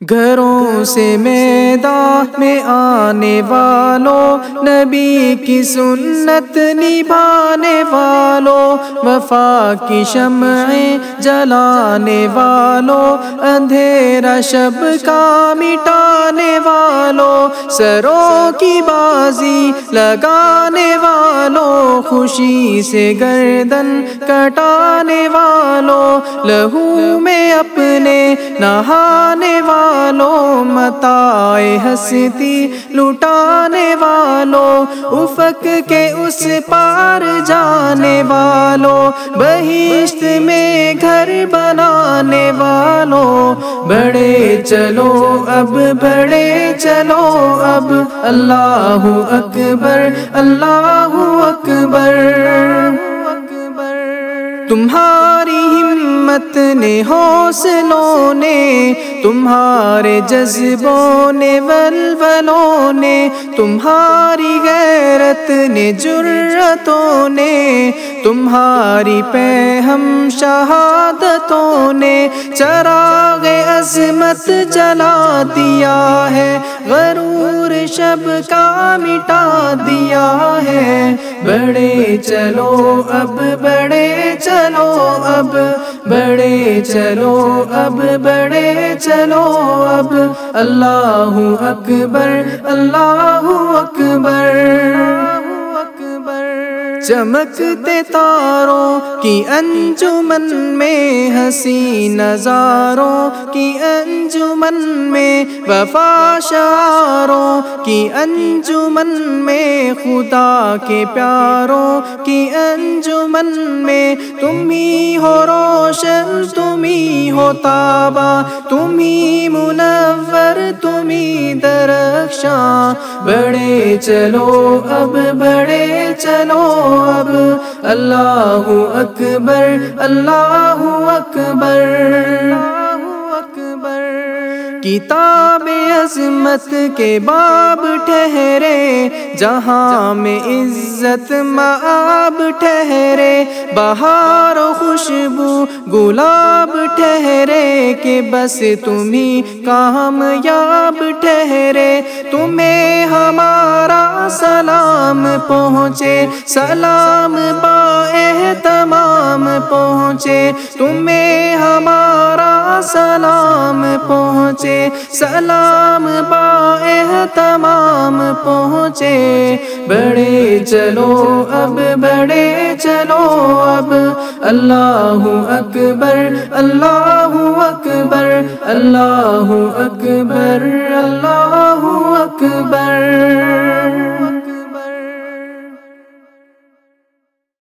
گھروں سے میدان میں آنے والوں، نبی کی سنت نبھانے والوں، وفا کی شمعیں جلانے والوں، اندھیرا شب کا مٹانے سروں کی بازی لگانے والوں، خوشی سے گردن کٹانے والوں، لہو میں اپنے نہانے والوں، متائے ہستی لٹانے والوں، افق کے اس پار جانے والوں، بہشت میں گھر بنانے والوں۔ بڑے چلو، اب بڑے چلو اب اللہ اکبر اللہ اکبر۔ تمہاری ہمت نے حوصلوں نے، تمہارے جذبوں نے، ولولوں نے، تمہاری غیرت نے جرتوں نے، تمہاری پہ ہم شہادتوں نے، چراغ عظمت جلا دیا ہے۔ غرور شب کا مٹا دیا ہے۔ بڑے چلو اب، بڑے چلو اب۔ بڑے چلو اب، بڑے چلو اب۔ اللہ اکبر، اللہ چمکتے تاروں کی انجمن میں ہنسی نظاروں کی انجمن میں وفا شاروں کی انجمن میں خدا کے پیاروں کی انجمن میں تم ہی ہو روشن، تم ہی ہو تابا تم ہی منور، تم ہی درخشاں۔ بڑے چلو، اب بڑے چلو۔ اب اللہ اکبر اللہ اکبر، کتاب عظمت کے باب ٹھہرے، جہاں میں عزت معاب ٹھہرے، بہار و خوشبو گلاب ٹھہرے، کہ بس تمہیں کامیاب ٹھہرے، تمہیں سلام پہنچے، سلام با تمام پہنچے، تمہیں ہمارا سلام پہنچے، سلام با تمام پہنچے۔ بڑے چلو اب، بڑے چلو اب، اللہ اکبر اللہ اکبر اللہ اکبر اللہ اکبر